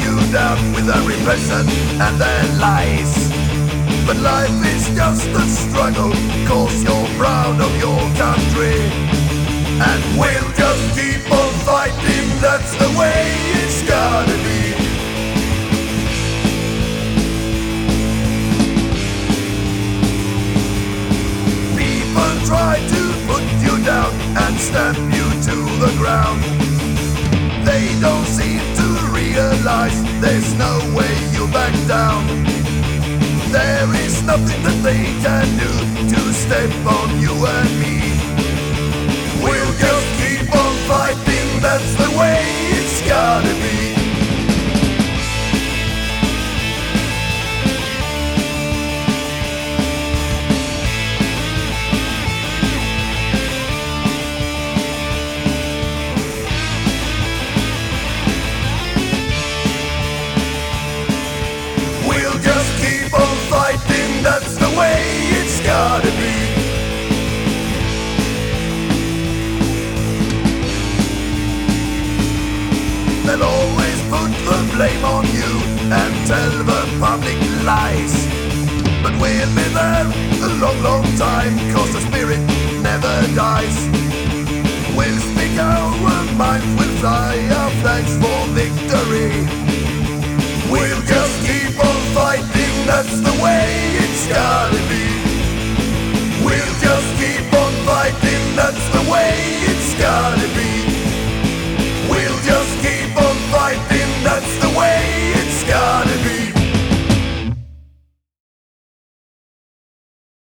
you down with their repression and their lies. But life is just a struggle, cause you're proud of your country. And we'll just keep on fighting, that's the way it's gotta be. People try to put you down and stamp you to the ground. There's no way you back down. There is nothing that they can do to step on you and me. They'll always put the blame on you and tell the public lies. But we'll be there a long, long time, cause the spirit never dies. We'll speak our minds, we'll fly our flags for victory.